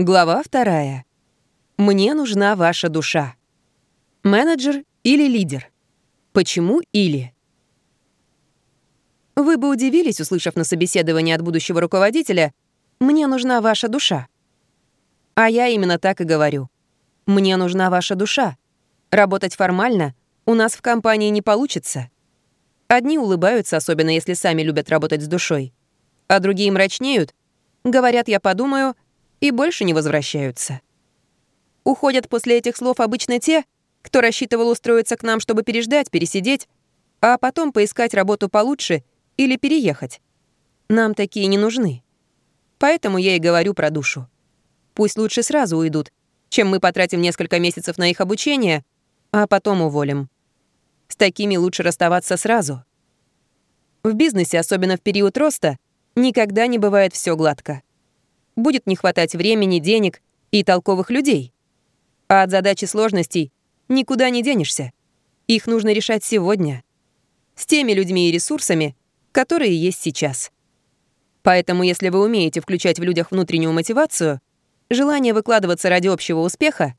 Глава вторая. Мне нужна ваша душа. Менеджер или лидер? Почему или? Вы бы удивились, услышав на собеседовании от будущего руководителя «Мне нужна ваша душа». А я именно так и говорю. «Мне нужна ваша душа». Работать формально у нас в компании не получится. Одни улыбаются, особенно если сами любят работать с душой, а другие мрачнеют, говорят «я подумаю», и больше не возвращаются. Уходят после этих слов обычно те, кто рассчитывал устроиться к нам, чтобы переждать, пересидеть, а потом поискать работу получше или переехать. Нам такие не нужны. Поэтому я и говорю про душу. Пусть лучше сразу уйдут, чем мы потратим несколько месяцев на их обучение, а потом уволим. С такими лучше расставаться сразу. В бизнесе, особенно в период роста, никогда не бывает все гладко будет не хватать времени, денег и толковых людей. А от задачи сложностей никуда не денешься. Их нужно решать сегодня. С теми людьми и ресурсами, которые есть сейчас. Поэтому если вы умеете включать в людях внутреннюю мотивацию, желание выкладываться ради общего успеха,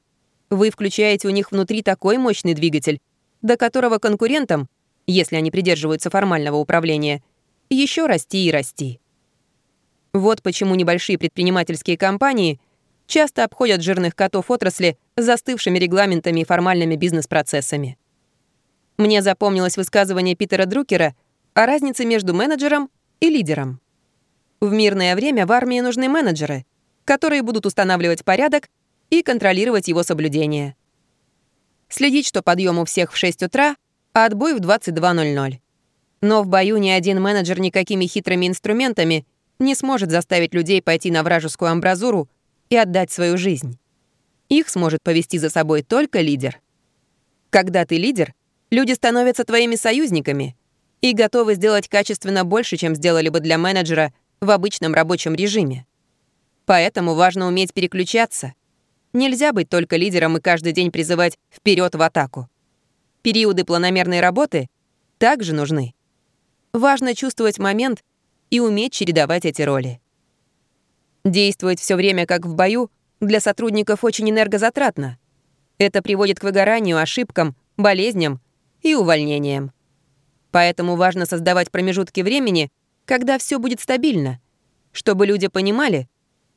вы включаете у них внутри такой мощный двигатель, до которого конкурентам, если они придерживаются формального управления, еще расти и расти. Вот почему небольшие предпринимательские компании часто обходят жирных котов отрасли застывшими регламентами и формальными бизнес-процессами. Мне запомнилось высказывание Питера Друкера о разнице между менеджером и лидером. В мирное время в армии нужны менеджеры, которые будут устанавливать порядок и контролировать его соблюдение. Следить, что подъем у всех в 6 утра, а отбой в 22.00. Но в бою ни один менеджер никакими хитрыми инструментами не сможет заставить людей пойти на вражескую амбразуру и отдать свою жизнь. Их сможет повести за собой только лидер. Когда ты лидер, люди становятся твоими союзниками и готовы сделать качественно больше, чем сделали бы для менеджера в обычном рабочем режиме. Поэтому важно уметь переключаться. Нельзя быть только лидером и каждый день призывать вперед в атаку. Периоды планомерной работы также нужны. Важно чувствовать момент и уметь чередовать эти роли. Действовать все время как в бою для сотрудников очень энергозатратно. Это приводит к выгоранию, ошибкам, болезням и увольнениям. Поэтому важно создавать промежутки времени, когда все будет стабильно, чтобы люди понимали,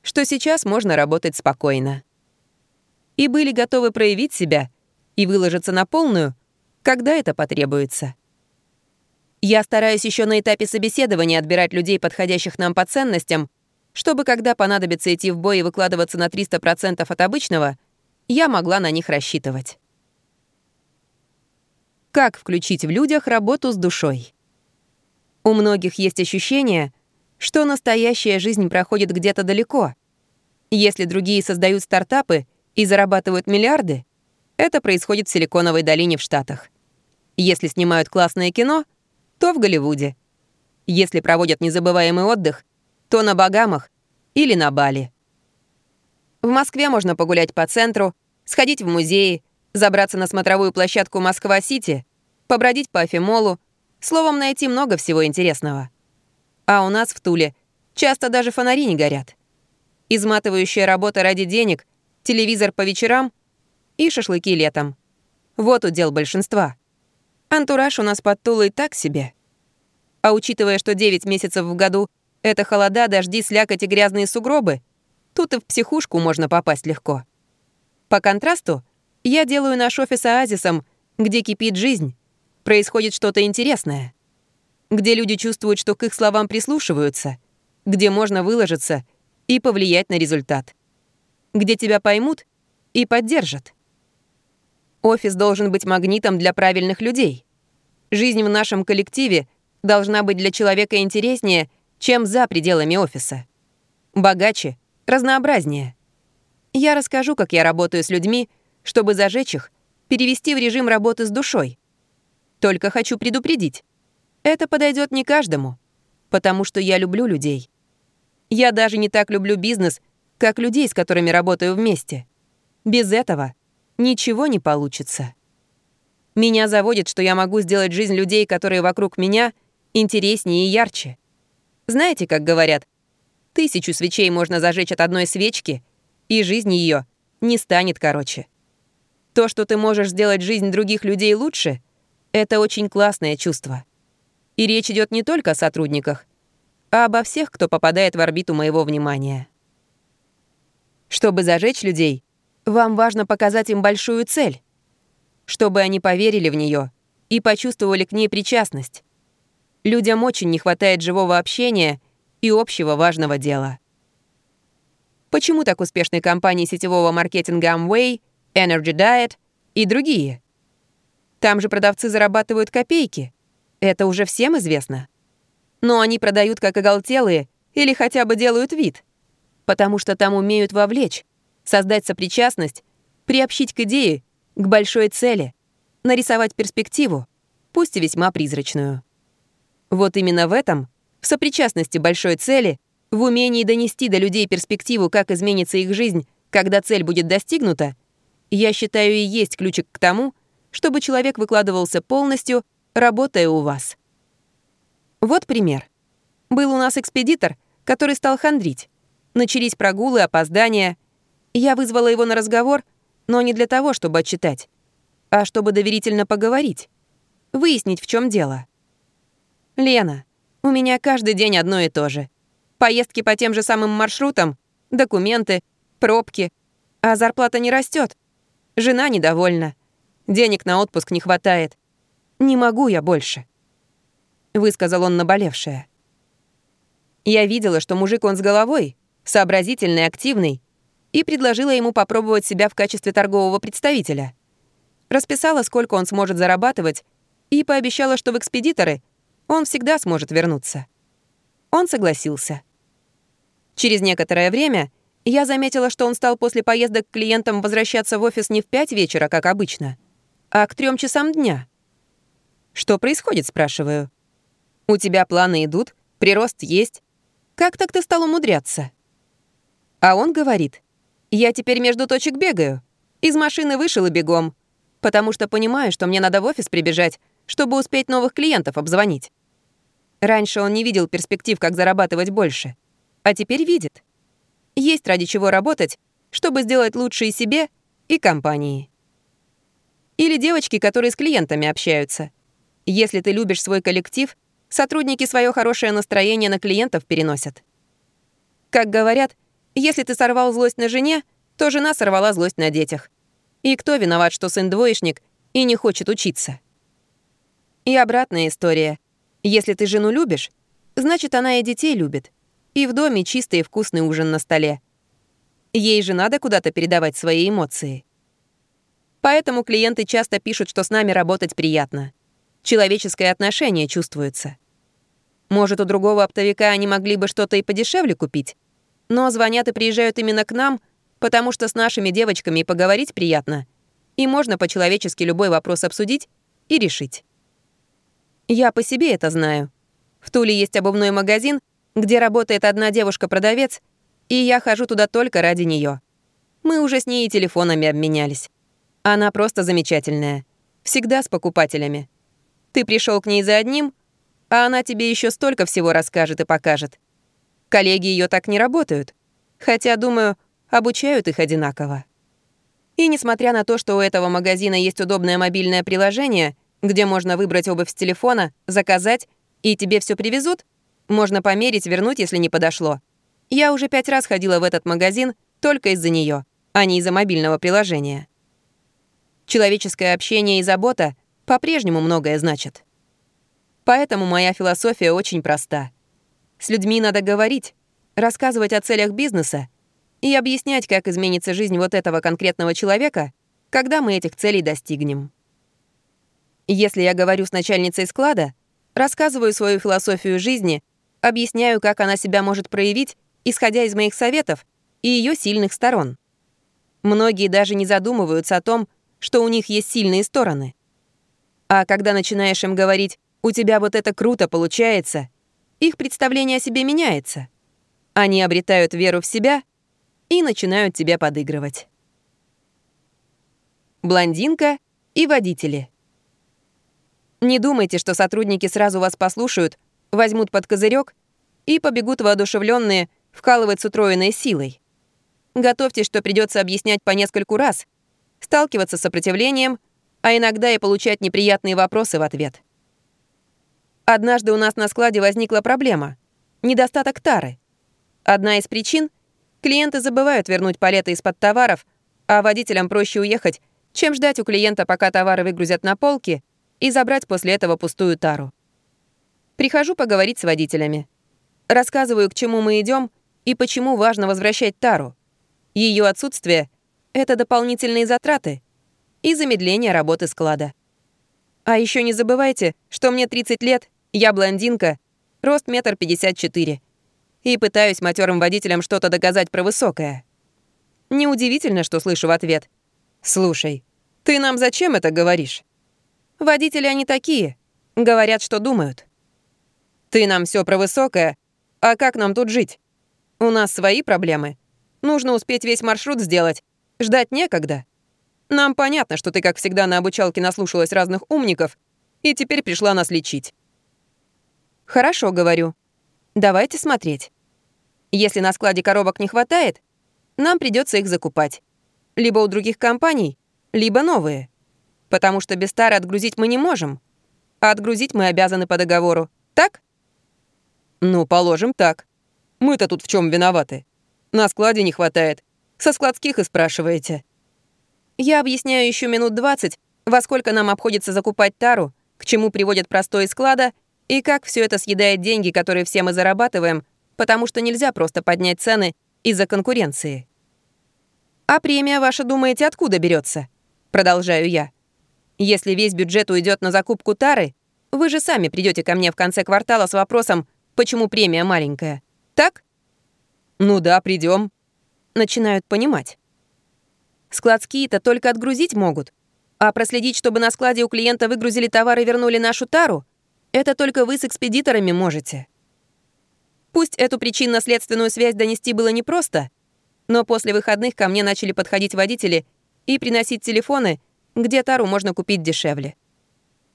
что сейчас можно работать спокойно. И были готовы проявить себя и выложиться на полную, когда это потребуется. Я стараюсь еще на этапе собеседования отбирать людей, подходящих нам по ценностям, чтобы, когда понадобится идти в бой и выкладываться на 300% от обычного, я могла на них рассчитывать. Как включить в людях работу с душой? У многих есть ощущение, что настоящая жизнь проходит где-то далеко. Если другие создают стартапы и зарабатывают миллиарды, это происходит в Силиконовой долине в Штатах. Если снимают классное кино — то в Голливуде. Если проводят незабываемый отдых, то на Багамах или на Бали. В Москве можно погулять по центру, сходить в музеи, забраться на смотровую площадку Москва-Сити, побродить по Афимолу, словом, найти много всего интересного. А у нас в Туле часто даже фонари не горят. Изматывающая работа ради денег, телевизор по вечерам и шашлыки летом. Вот удел большинства. Антураж у нас под Тулой так себе. А учитывая, что 9 месяцев в году — это холода, дожди, слякоть и грязные сугробы, тут и в психушку можно попасть легко. По контрасту, я делаю наш офис оазисом, где кипит жизнь, происходит что-то интересное, где люди чувствуют, что к их словам прислушиваются, где можно выложиться и повлиять на результат, где тебя поймут и поддержат. Офис должен быть магнитом для правильных людей. Жизнь в нашем коллективе должна быть для человека интереснее, чем за пределами офиса. Богаче, разнообразнее. Я расскажу, как я работаю с людьми, чтобы зажечь их, перевести в режим работы с душой. Только хочу предупредить. Это подойдет не каждому, потому что я люблю людей. Я даже не так люблю бизнес, как людей, с которыми работаю вместе. Без этого ничего не получится. Меня заводит, что я могу сделать жизнь людей, которые вокруг меня, интереснее и ярче. Знаете, как говорят, тысячу свечей можно зажечь от одной свечки, и жизнь ее не станет короче. То, что ты можешь сделать жизнь других людей лучше, это очень классное чувство. И речь идет не только о сотрудниках, а обо всех, кто попадает в орбиту моего внимания. Чтобы зажечь людей, вам важно показать им большую цель, чтобы они поверили в нее и почувствовали к ней причастность. Людям очень не хватает живого общения и общего важного дела. Почему так успешны компании сетевого маркетинга Amway, Energy Diet и другие? Там же продавцы зарабатывают копейки. Это уже всем известно. Но они продают как оголтелые или хотя бы делают вид. Потому что там умеют вовлечь, создать сопричастность, приобщить к идее, к большой цели, нарисовать перспективу, пусть и весьма призрачную. Вот именно в этом, в сопричастности большой цели, в умении донести до людей перспективу, как изменится их жизнь, когда цель будет достигнута, я считаю и есть ключик к тому, чтобы человек выкладывался полностью работая у вас. Вот пример. Был у нас экспедитор, который стал хандрить. Начались прогулы, опоздания. Я вызвала его на разговор, но не для того, чтобы отчитать, а чтобы доверительно поговорить, выяснить, в чем дело. «Лена, у меня каждый день одно и то же. Поездки по тем же самым маршрутам, документы, пробки, а зарплата не растет. Жена недовольна. Денег на отпуск не хватает. «Не могу я больше», — высказал он наболевшее. Я видела, что мужик он с головой, сообразительный, активный, и предложила ему попробовать себя в качестве торгового представителя. Расписала, сколько он сможет зарабатывать, и пообещала, что в экспедиторы он всегда сможет вернуться. Он согласился. Через некоторое время я заметила, что он стал после поездок к клиентам возвращаться в офис не в пять вечера, как обычно, а к трем часам дня — «Что происходит?» — спрашиваю. «У тебя планы идут, прирост есть. Как так ты стал умудряться?» А он говорит, «Я теперь между точек бегаю. Из машины вышел и бегом, потому что понимаю, что мне надо в офис прибежать, чтобы успеть новых клиентов обзвонить». Раньше он не видел перспектив, как зарабатывать больше, а теперь видит. Есть ради чего работать, чтобы сделать лучше и себе, и компании. Или девочки, которые с клиентами общаются — если ты любишь свой коллектив, сотрудники свое хорошее настроение на клиентов переносят. Как говорят, если ты сорвал злость на жене, то жена сорвала злость на детях. И кто виноват, что сын двоечник и не хочет учиться? И обратная история. Если ты жену любишь, значит, она и детей любит. И в доме чистый и вкусный ужин на столе. Ей же надо куда-то передавать свои эмоции. Поэтому клиенты часто пишут, что с нами работать приятно человеческое отношение чувствуется. Может, у другого оптовика они могли бы что-то и подешевле купить, но звонят и приезжают именно к нам, потому что с нашими девочками поговорить приятно, и можно по-человечески любой вопрос обсудить и решить. Я по себе это знаю. В Туле есть обувной магазин, где работает одна девушка-продавец, и я хожу туда только ради нее. Мы уже с ней телефонами обменялись. Она просто замечательная. Всегда с покупателями. Ты пришел к ней за одним, а она тебе еще столько всего расскажет и покажет. Коллеги ее так не работают, хотя, думаю, обучают их одинаково. И несмотря на то, что у этого магазина есть удобное мобильное приложение, где можно выбрать обувь с телефона, заказать, и тебе все привезут, можно померить, вернуть, если не подошло. Я уже пять раз ходила в этот магазин только из-за нее, а не из-за мобильного приложения. Человеческое общение и забота по-прежнему многое значит. Поэтому моя философия очень проста. С людьми надо говорить, рассказывать о целях бизнеса и объяснять, как изменится жизнь вот этого конкретного человека, когда мы этих целей достигнем. Если я говорю с начальницей склада, рассказываю свою философию жизни, объясняю, как она себя может проявить, исходя из моих советов и ее сильных сторон. Многие даже не задумываются о том, что у них есть сильные стороны. А когда начинаешь им говорить «у тебя вот это круто получается», их представление о себе меняется. Они обретают веру в себя и начинают тебя подыгрывать. Блондинка и водители. Не думайте, что сотрудники сразу вас послушают, возьмут под козырек и побегут воодушевленные вкалывать с утроенной силой. Готовьтесь, что придется объяснять по нескольку раз, сталкиваться с сопротивлением, а иногда и получать неприятные вопросы в ответ. Однажды у нас на складе возникла проблема — недостаток тары. Одна из причин — клиенты забывают вернуть палеты из-под товаров, а водителям проще уехать, чем ждать у клиента, пока товары выгрузят на полки, и забрать после этого пустую тару. Прихожу поговорить с водителями. Рассказываю, к чему мы идем и почему важно возвращать тару. Ее отсутствие — это дополнительные затраты и замедление работы склада. А еще не забывайте, что мне 30 лет, я блондинка, рост метр пятьдесят четыре, и пытаюсь матерым водителям что-то доказать про высокое. Неудивительно, что слышу в ответ. «Слушай, ты нам зачем это говоришь?» Водители они такие, говорят, что думают. Ты нам все про высокое, а как нам тут жить? У нас свои проблемы. Нужно успеть весь маршрут сделать. Ждать некогда. Нам понятно, что ты, как всегда, на обучалке наслушалась разных умников и теперь пришла нас лечить. Хорошо, говорю. Давайте смотреть. Если на складе коробок не хватает, нам придется их закупать. Либо у других компаний, либо новые. Потому что без тары отгрузить мы не можем. А отгрузить мы обязаны по договору. Так? Ну, положим так. Мы-то тут в чем виноваты? На складе не хватает. Со складских и спрашиваете. Я объясняю еще минут 20, во сколько нам обходится закупать тару, к чему приводит простой склада и как все это съедает деньги, которые все мы зарабатываем, потому что нельзя просто поднять цены из-за конкуренции. «А премия ваша, думаете, откуда берется? Продолжаю я. «Если весь бюджет уйдет на закупку тары, вы же сами придете ко мне в конце квартала с вопросом, почему премия маленькая. Так?» «Ну да, придем. Начинают понимать. Складские-то только отгрузить могут. А проследить, чтобы на складе у клиента выгрузили товар и вернули нашу тару, это только вы с экспедиторами можете. Пусть эту причинно-следственную связь донести было непросто, но после выходных ко мне начали подходить водители и приносить телефоны, где тару можно купить дешевле.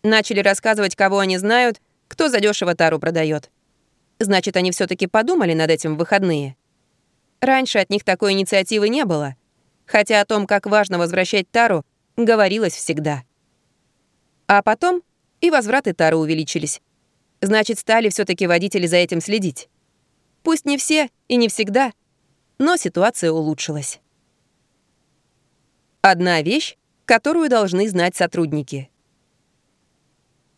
Начали рассказывать, кого они знают, кто задешево тару продает. Значит, они все таки подумали над этим в выходные. Раньше от них такой инициативы не было — хотя о том, как важно возвращать тару, говорилось всегда. А потом и возвраты тары увеличились. Значит, стали все таки водители за этим следить. Пусть не все и не всегда, но ситуация улучшилась. Одна вещь, которую должны знать сотрудники.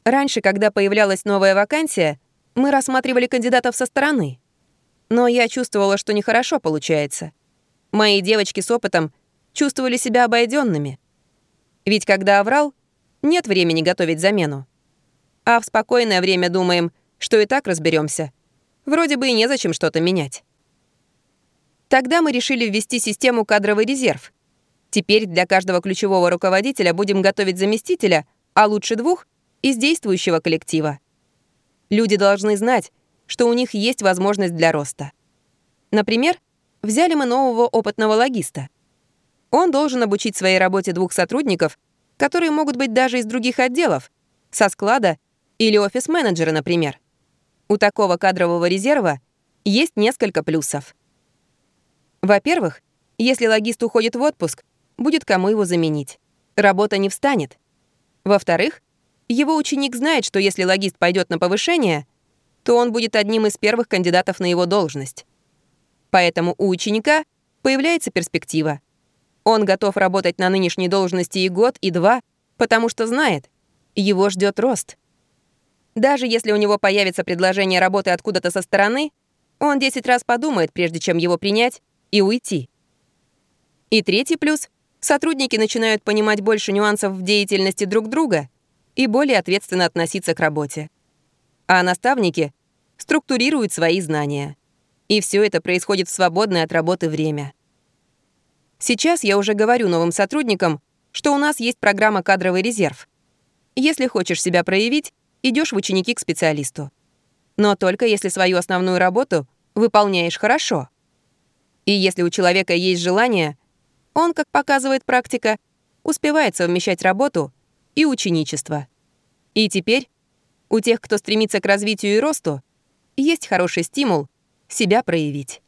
Раньше, когда появлялась новая вакансия, мы рассматривали кандидатов со стороны. Но я чувствовала, что нехорошо получается. Мои девочки с опытом чувствовали себя обойденными. Ведь когда оврал, нет времени готовить замену. А в спокойное время думаем, что и так разберемся. Вроде бы и незачем что-то менять. Тогда мы решили ввести систему кадровый резерв. Теперь для каждого ключевого руководителя будем готовить заместителя, а лучше двух, из действующего коллектива. Люди должны знать, что у них есть возможность для роста. Например, взяли мы нового опытного логиста — он должен обучить своей работе двух сотрудников, которые могут быть даже из других отделов, со склада или офис-менеджера, например. У такого кадрового резерва есть несколько плюсов. Во-первых, если логист уходит в отпуск, будет кому его заменить. Работа не встанет. Во-вторых, его ученик знает, что если логист пойдет на повышение, то он будет одним из первых кандидатов на его должность. Поэтому у ученика появляется перспектива. Он готов работать на нынешней должности и год, и два, потому что знает, его ждет рост. Даже если у него появится предложение работы откуда-то со стороны, он 10 раз подумает, прежде чем его принять и уйти. И третий плюс — сотрудники начинают понимать больше нюансов в деятельности друг друга и более ответственно относиться к работе. А наставники структурируют свои знания. И все это происходит в свободное от работы время. Сейчас я уже говорю новым сотрудникам, что у нас есть программа «Кадровый резерв». Если хочешь себя проявить, идешь в ученики к специалисту. Но только если свою основную работу выполняешь хорошо. И если у человека есть желание, он, как показывает практика, успевает совмещать работу и ученичество. И теперь у тех, кто стремится к развитию и росту, есть хороший стимул себя проявить.